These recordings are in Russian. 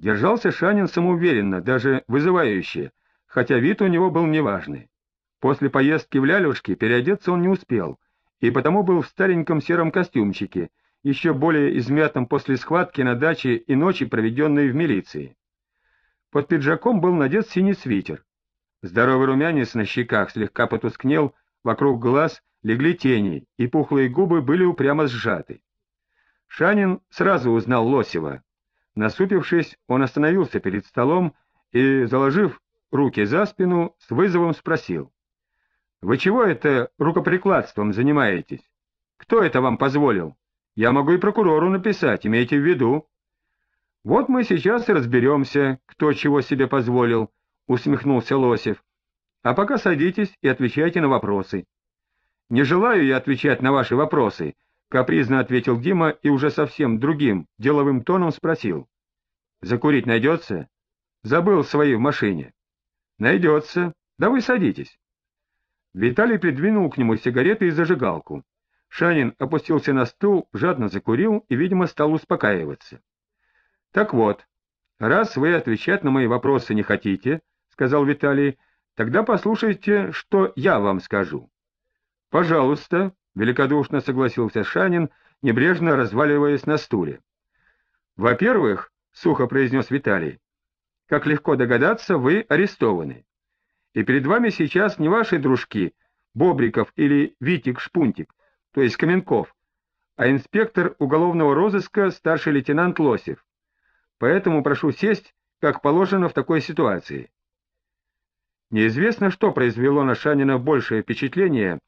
Держался Шанин самоуверенно, даже вызывающе, хотя вид у него был неважный. После поездки в Лялюшки переодеться он не успел, и потому был в стареньком сером костюмчике, еще более измятом после схватки на даче и ночи, проведенной в милиции. Под пиджаком был надет синий свитер. Здоровый румянец на щеках слегка потускнел, вокруг глаз легли тени, и пухлые губы были упрямо сжаты. Шанин сразу узнал Лосева. Насупившись, он остановился перед столом и, заложив руки за спину, с вызовом спросил. — Вы чего это рукоприкладством занимаетесь? Кто это вам позволил? Я могу и прокурору написать, имейте в виду. — Вот мы сейчас и разберемся, кто чего себе позволил, — усмехнулся Лосев. — А пока садитесь и отвечайте на вопросы. — Не желаю я отвечать на ваши вопросы, — капризно ответил Дима и уже совсем другим, деловым тоном спросил. — Закурить найдется? — Забыл свои в машине. — Найдется. Да вы садитесь. Виталий придвинул к нему сигареты и зажигалку. Шанин опустился на стул, жадно закурил и, видимо, стал успокаиваться. — Так вот, раз вы отвечать на мои вопросы не хотите, — сказал Виталий, — тогда послушайте, что я вам скажу. — Пожалуйста, — великодушно согласился Шанин, небрежно разваливаясь на стуле. — Во-первых, — сухо произнес Виталий, — как легко догадаться, вы арестованы. И перед вами сейчас не ваши дружки, Бобриков или Витик-Шпунтик, то есть Каменков, а инспектор уголовного розыска старший лейтенант Лосев. Поэтому прошу сесть, как положено в такой ситуации. Неизвестно, что произвело на Шанина большее впечатление,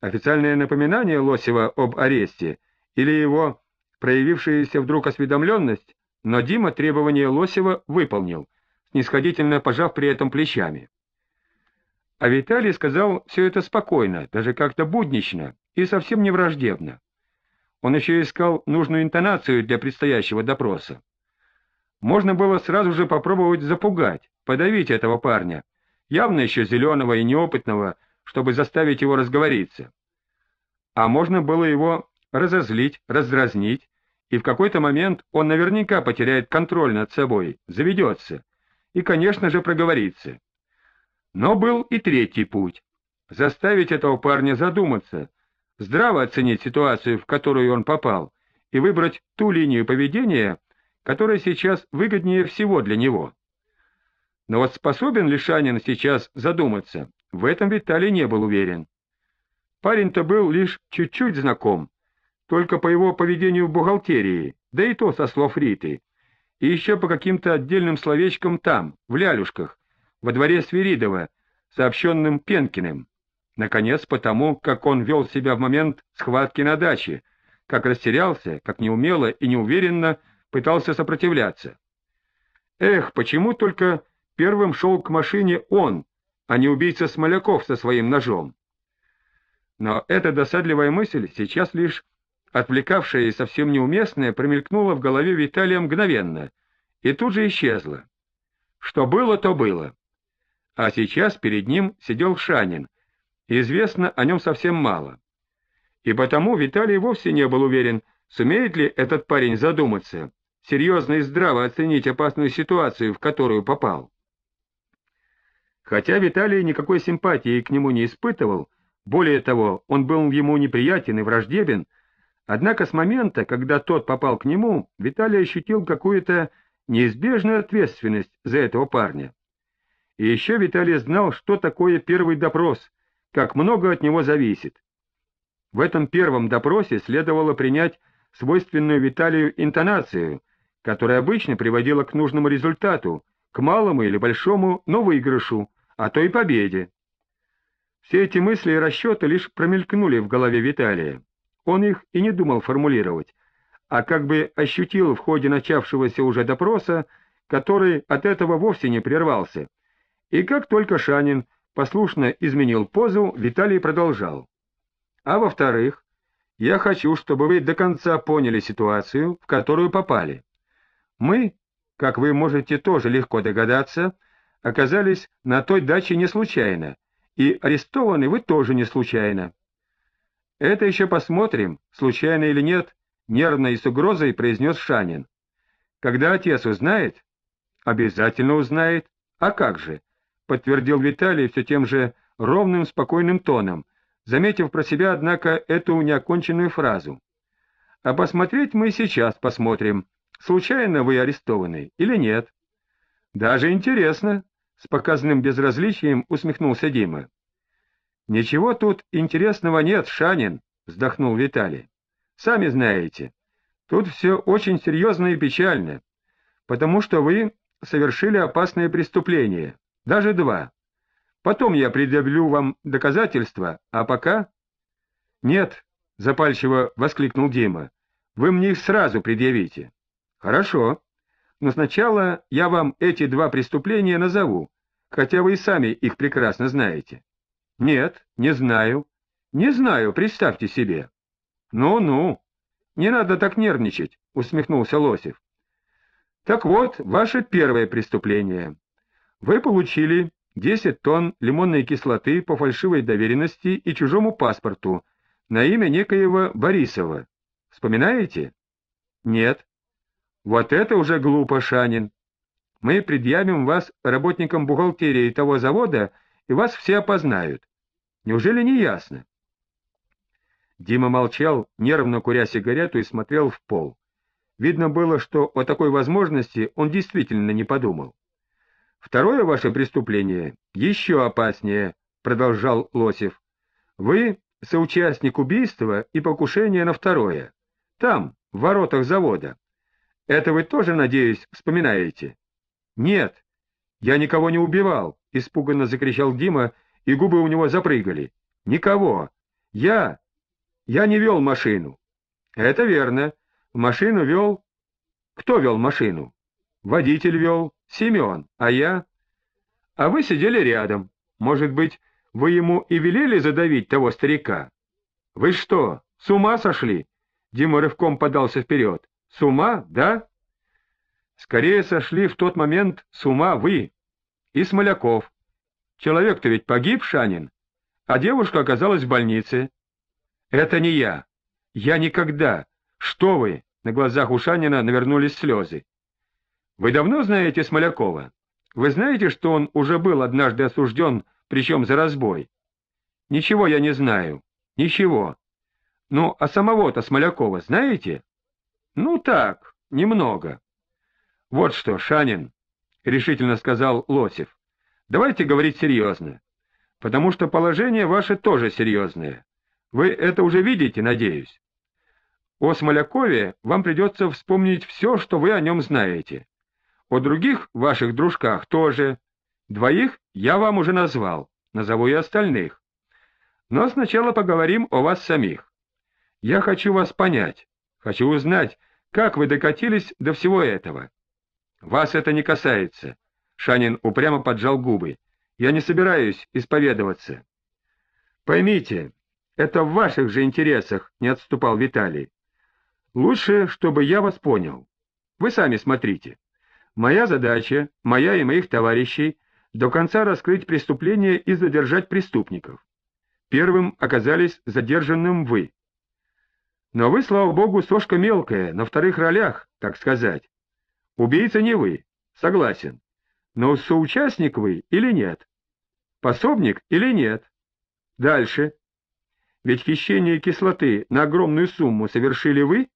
официальное напоминание Лосева об аресте или его проявившаяся вдруг осведомленность, но Дима требования Лосева выполнил, снисходительно пожав при этом плечами. А Виталий сказал все это спокойно, даже как-то буднично и совсем не враждебно. Он еще искал нужную интонацию для предстоящего допроса. Можно было сразу же попробовать запугать, подавить этого парня, явно еще зеленого и неопытного, чтобы заставить его разговориться. А можно было его разозлить, раздразнить, и в какой-то момент он наверняка потеряет контроль над собой, заведется, и, конечно же, проговорится. Но был и третий путь — заставить этого парня задуматься, здраво оценить ситуацию, в которую он попал, и выбрать ту линию поведения, которая сейчас выгоднее всего для него. Но вот способен ли Шанин сейчас задуматься, в этом Виталий не был уверен. Парень-то был лишь чуть-чуть знаком, только по его поведению в бухгалтерии, да и то со слов Риты, и еще по каким-то отдельным словечкам там, в лялюшках, во дворе Свиридова, сообщенным Пенкиным. Наконец, потому, как он вел себя в момент схватки на даче, как растерялся, как неумело и неуверенно пытался сопротивляться. Эх, почему только первым шел к машине он, а не убийца Смоляков со своим ножом? Но эта досадливая мысль, сейчас лишь отвлекавшая и совсем неуместная, промелькнула в голове Виталия мгновенно и тут же исчезла. Что было, то было. А сейчас перед ним сидел Шанин, известно о нем совсем мало. И потому Виталий вовсе не был уверен, сумеет ли этот парень задуматься, серьезно и здраво оценить опасную ситуацию, в которую попал. Хотя Виталий никакой симпатии к нему не испытывал, более того, он был ему неприятен и враждебен, однако с момента, когда тот попал к нему, Виталий ощутил какую-то неизбежную ответственность за этого парня. И еще Виталий знал, что такое первый допрос, как много от него зависит. В этом первом допросе следовало принять свойственную Виталию интонацию, которая обычно приводила к нужному результату, к малому или большому, но выигрышу, а то и победе. Все эти мысли и расчеты лишь промелькнули в голове Виталия. Он их и не думал формулировать, а как бы ощутил в ходе начавшегося уже допроса, который от этого вовсе не прервался. И как только Шанин послушно изменил позу, Виталий продолжал. А во-вторых, я хочу, чтобы вы до конца поняли ситуацию, в которую попали. Мы, как вы можете тоже легко догадаться, оказались на той даче не случайно, и арестованы вы тоже не случайно. Это еще посмотрим, случайно или нет, нервно и с угрозой произнес Шанин. Когда отец узнает, Обязательно узнает. А как же? — подтвердил Виталий все тем же ровным, спокойным тоном, заметив про себя, однако, эту неоконченную фразу. А посмотреть мы сейчас посмотрим, случайно вы арестованы или нет. Даже интересно, — с показанным безразличием усмехнулся Дима. Ничего тут интересного нет, Шанин, — вздохнул Виталий. Сами знаете, тут все очень серьезно и печально, потому что вы совершили опасное преступление, даже два. Потом я предъявлю вам доказательства, а пока... — Нет, — запальчиво воскликнул Дима, — вы мне их сразу предъявите. — Хорошо, но сначала я вам эти два преступления назову, хотя вы и сами их прекрасно знаете. — Нет, не знаю. Не знаю, представьте себе. Ну — Ну-ну, не надо так нервничать, — усмехнулся Лосев. — Так вот, ваше первое преступление. Вы получили 10 тонн лимонной кислоты по фальшивой доверенности и чужому паспорту на имя некоего Борисова. Вспоминаете? Нет. Вот это уже глупо, Шанин. Мы предъявим вас работникам бухгалтерии того завода, и вас все опознают. Неужели не ясно? Дима молчал, нервно куря сигарету и смотрел в пол. Видно было, что о такой возможности он действительно не подумал. Второе ваше преступление еще опаснее, продолжал Лосев. Вы соучастник убийства и покушения на второе. Там, в воротах завода. Это вы тоже, надеюсь, вспоминаете? Нет, я никого не убивал, испуганно закричал Дима, и губы у него запрыгали. Никого. Я... Я не вел машину. Это верно. Машину вел... Кто вел машину? Водитель вел, Семен, а я... А вы сидели рядом. Может быть, вы ему и велели задавить того старика? Вы что, с ума сошли? Дима рывком подался вперед. С ума, да? Скорее сошли в тот момент с ума вы и Смоляков. Человек-то ведь погиб, Шанин, а девушка оказалась в больнице. Это не я. Я никогда. Что вы? На глазах у Шанина навернулись слезы. Вы давно знаете Смолякова? Вы знаете, что он уже был однажды осужден, причем за разбой? Ничего я не знаю. Ничего. Ну, а самого-то Смолякова знаете? Ну так, немного. Вот что, Шанин, — решительно сказал Лосев, — давайте говорить серьезно, потому что положение ваше тоже серьезное. Вы это уже видите, надеюсь. О Смолякове вам придется вспомнить все, что вы о нем знаете. О других ваших дружках тоже. Двоих я вам уже назвал, назову и остальных. Но сначала поговорим о вас самих. Я хочу вас понять, хочу узнать, как вы докатились до всего этого. Вас это не касается. Шанин упрямо поджал губы. Я не собираюсь исповедоваться. Поймите, это в ваших же интересах, не отступал Виталий. Лучше, чтобы я вас понял. Вы сами смотрите. Моя задача, моя и моих товарищей, до конца раскрыть преступление и задержать преступников. Первым оказались задержанным вы. Но вы, слава богу, сошка мелкая, на вторых ролях, так сказать. Убийца не вы, согласен. Но соучастник вы или нет? Пособник или нет? Дальше. Ведь хищение кислоты на огромную сумму совершили вы?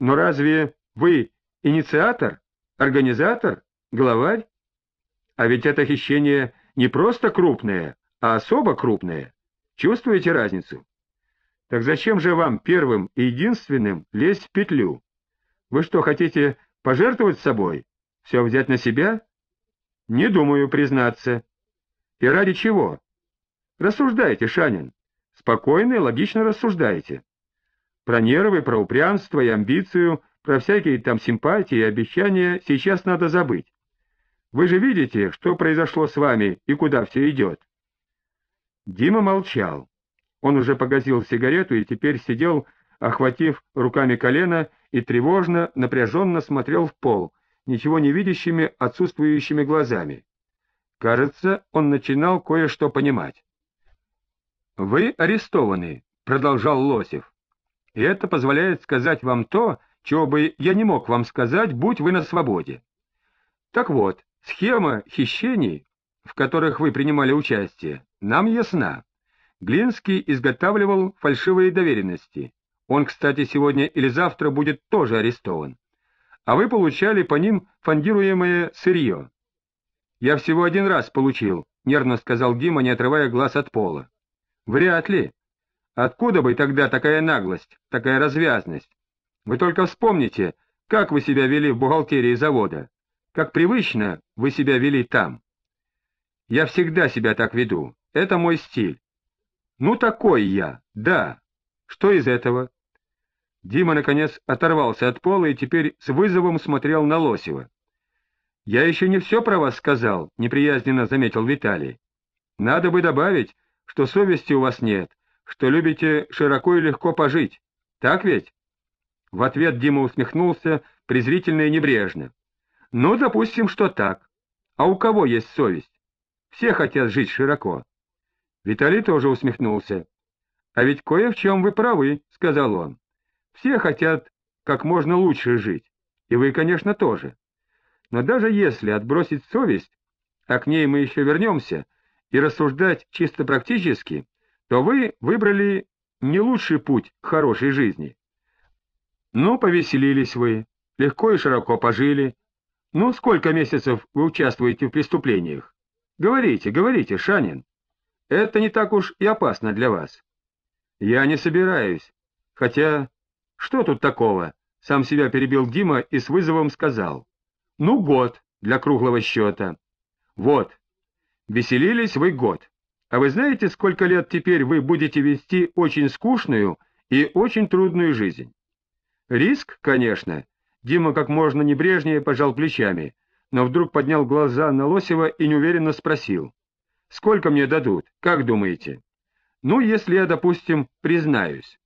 Но разве вы инициатор? Организатор? Главарь? А ведь это хищение не просто крупное, а особо крупное. Чувствуете разницу? Так зачем же вам первым и единственным лезть в петлю? Вы что, хотите пожертвовать собой? Все взять на себя? Не думаю признаться. И ради чего? Рассуждайте, Шанин. Спокойно и логично рассуждайте. Про нервы, про упрямство и амбицию про всякие там симпатии и обещания сейчас надо забыть. Вы же видите, что произошло с вами и куда все идет. Дима молчал. Он уже погасил сигарету и теперь сидел, охватив руками колено, и тревожно, напряженно смотрел в пол, ничего не видящими, отсутствующими глазами. Кажется, он начинал кое-что понимать. «Вы арестованы», — продолжал Лосев. «И это позволяет сказать вам то, чего бы я не мог вам сказать, будь вы на свободе. Так вот, схема хищений, в которых вы принимали участие, нам ясна. Глинский изготавливал фальшивые доверенности. Он, кстати, сегодня или завтра будет тоже арестован. А вы получали по ним фондируемое сырье. Я всего один раз получил, нервно сказал Дима, не отрывая глаз от пола. Вряд ли. Откуда бы тогда такая наглость, такая развязность? Вы только вспомните, как вы себя вели в бухгалтерии завода, как привычно вы себя вели там. Я всегда себя так веду, это мой стиль. Ну, такой я, да. Что из этого? Дима, наконец, оторвался от пола и теперь с вызовом смотрел на Лосева. «Я еще не все про вас сказал», — неприязненно заметил Виталий. «Надо бы добавить, что совести у вас нет, что любите широко и легко пожить. Так ведь?» В ответ Дима усмехнулся презрительно и небрежно. «Ну, допустим, что так. А у кого есть совесть? Все хотят жить широко». Виталий тоже усмехнулся. «А ведь кое в чем вы правы», — сказал он. «Все хотят как можно лучше жить, и вы, конечно, тоже. Но даже если отбросить совесть, а к ней мы еще вернемся, и рассуждать чисто практически, то вы выбрали не лучший путь к хорошей жизни. Ну, повеселились вы, легко и широко пожили. Ну, сколько месяцев вы участвуете в преступлениях? Говорите, говорите, Шанин. Это не так уж и опасно для вас. Я не собираюсь. Хотя, что тут такого? Сам себя перебил Дима и с вызовом сказал. Ну, год для круглого счета. Вот. Веселились вы год. А вы знаете, сколько лет теперь вы будете вести очень скучную и очень трудную жизнь? Риск, конечно. Дима как можно небрежнее пожал плечами, но вдруг поднял глаза на Лосева и неуверенно спросил. Сколько мне дадут, как думаете? Ну, если я, допустим, признаюсь.